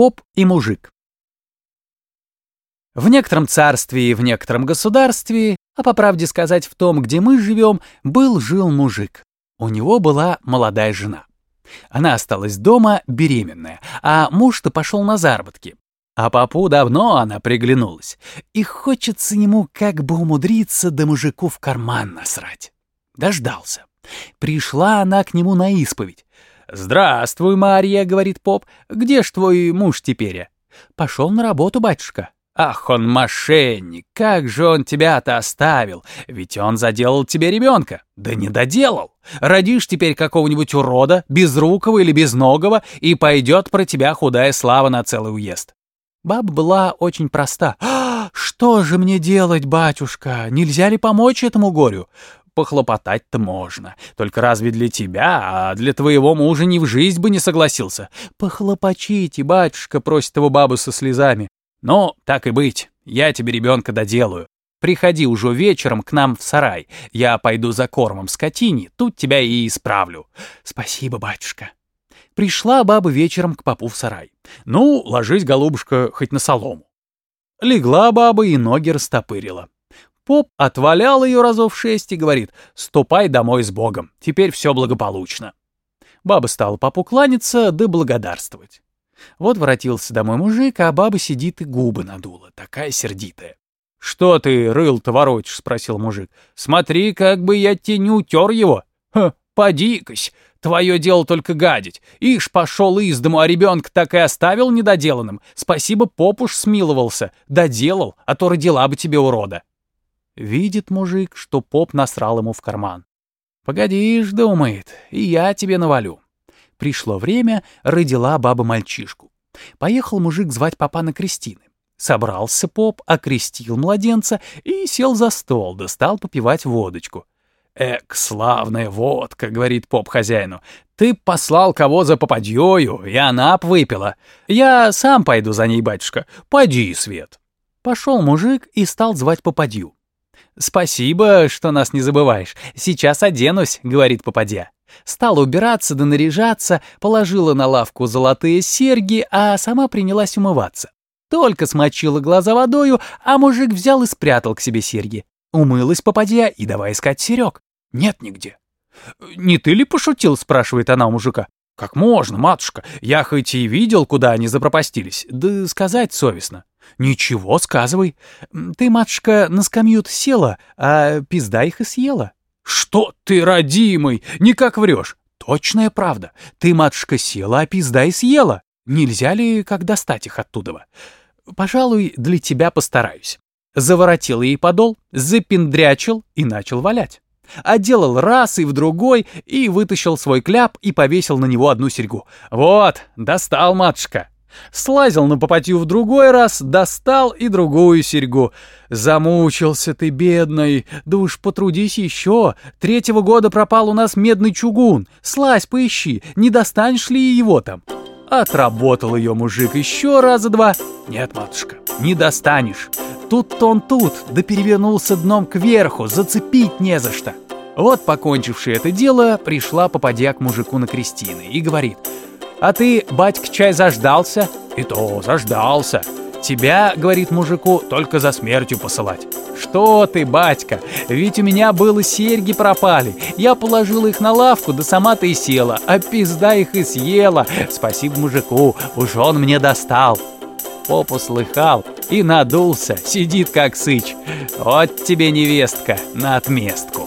Поп и мужик. В некотором царстве и в некотором государстве, а по правде сказать в том, где мы живем, был-жил мужик. У него была молодая жена. Она осталась дома беременная, а муж-то пошел на заработки. А папу давно она приглянулась, и хочется ему как бы умудриться да мужику в карман насрать. Дождался. Пришла она к нему на исповедь. «Здравствуй, Марья», — говорит поп, — «где ж твой муж теперь?» «Пошел на работу, батюшка». «Ах, он мошенник! Как же он тебя-то оставил? Ведь он заделал тебе ребенка!» «Да не доделал! Родишь теперь какого-нибудь урода, безрукого или безногого, и пойдет про тебя худая слава на целый уезд!» Баба была очень проста. «А, «Что же мне делать, батюшка? Нельзя ли помочь этому горю? Похлопотать-то можно. Только разве для тебя, а для твоего мужа ни в жизнь бы не согласился? Похлопочите, батюшка, просит его баба со слезами. Ну, так и быть, я тебе ребенка доделаю. Приходи уже вечером к нам в сарай. Я пойду за кормом скотине, тут тебя и исправлю. Спасибо, батюшка. Пришла баба вечером к попу в сарай. Ну, ложись, голубушка, хоть на солому. Легла баба и ноги растопырила. Поп отвалял ее разов шесть и говорит, «Ступай домой с Богом, теперь все благополучно». Баба стала попу кланяться да благодарствовать. Вот воротился домой мужик, а баба сидит и губы надула, такая сердитая. «Что ты, рыл-то воротишь?» — спросил мужик. «Смотри, как бы я тебе не утер его. Ха, поди-кась, твое дело только гадить. Ишь, пошел из дому, а ребенка так и оставил недоделанным. Спасибо, попуш смиловался, доделал, а то родила бы тебе урода». Видит мужик, что поп насрал ему в карман. «Погодишь», — думает, — «и я тебе навалю». Пришло время, родила баба мальчишку. Поехал мужик звать папа на крестины. Собрался поп, окрестил младенца и сел за стол, да стал попивать водочку. «Эк, славная водка», — говорит поп хозяину. «Ты послал кого за попадьёю, и она б выпила. Я сам пойду за ней, батюшка. Поди, Свет». Пошел мужик и стал звать попадью. «Спасибо, что нас не забываешь. Сейчас оденусь», — говорит попадья. Стала убираться да наряжаться, положила на лавку золотые серьги, а сама принялась умываться. Только смочила глаза водою, а мужик взял и спрятал к себе серьги. Умылась попадья и давай искать серег. Нет нигде. «Не ты ли пошутил?» — спрашивает она у мужика. «Как можно, матушка? Я хоть и видел, куда они запропастились, да сказать совестно». «Ничего, сказывай. Ты, матушка, на скамью села, а пизда их и съела». «Что ты, родимый, никак врешь?» «Точная правда. Ты, матушка, села, а пизда и съела. Нельзя ли как достать их оттуда?» «Пожалуй, для тебя постараюсь». Заворотил ей подол, запендрячил и начал валять. Отделал раз и в другой, и вытащил свой кляп и повесил на него одну серьгу. «Вот, достал, матушка!» Слазил на попотью в другой раз, достал и другую серьгу. Замучился ты, бедный, да уж потрудись еще. Третьего года пропал у нас медный чугун. Слазь, поищи, не достанешь ли его там? Отработал ее мужик еще раза два. Нет, матушка, не достанешь. Тут-то он тут, да перевернулся дном кверху, зацепить не за что. Вот, покончивший это дело, пришла попадья к мужику на крестины и говорит — а ты, батька, чай заждался? И то заждался. Тебя, говорит мужику, только за смертью посылать. Что ты, батька, ведь у меня было серьги пропали. Я положила их на лавку, да сама ты и села, а пизда их и съела. Спасибо мужику, уж он мне достал. Поп услыхал и надулся, сидит как сыч. Вот тебе невестка на отместку.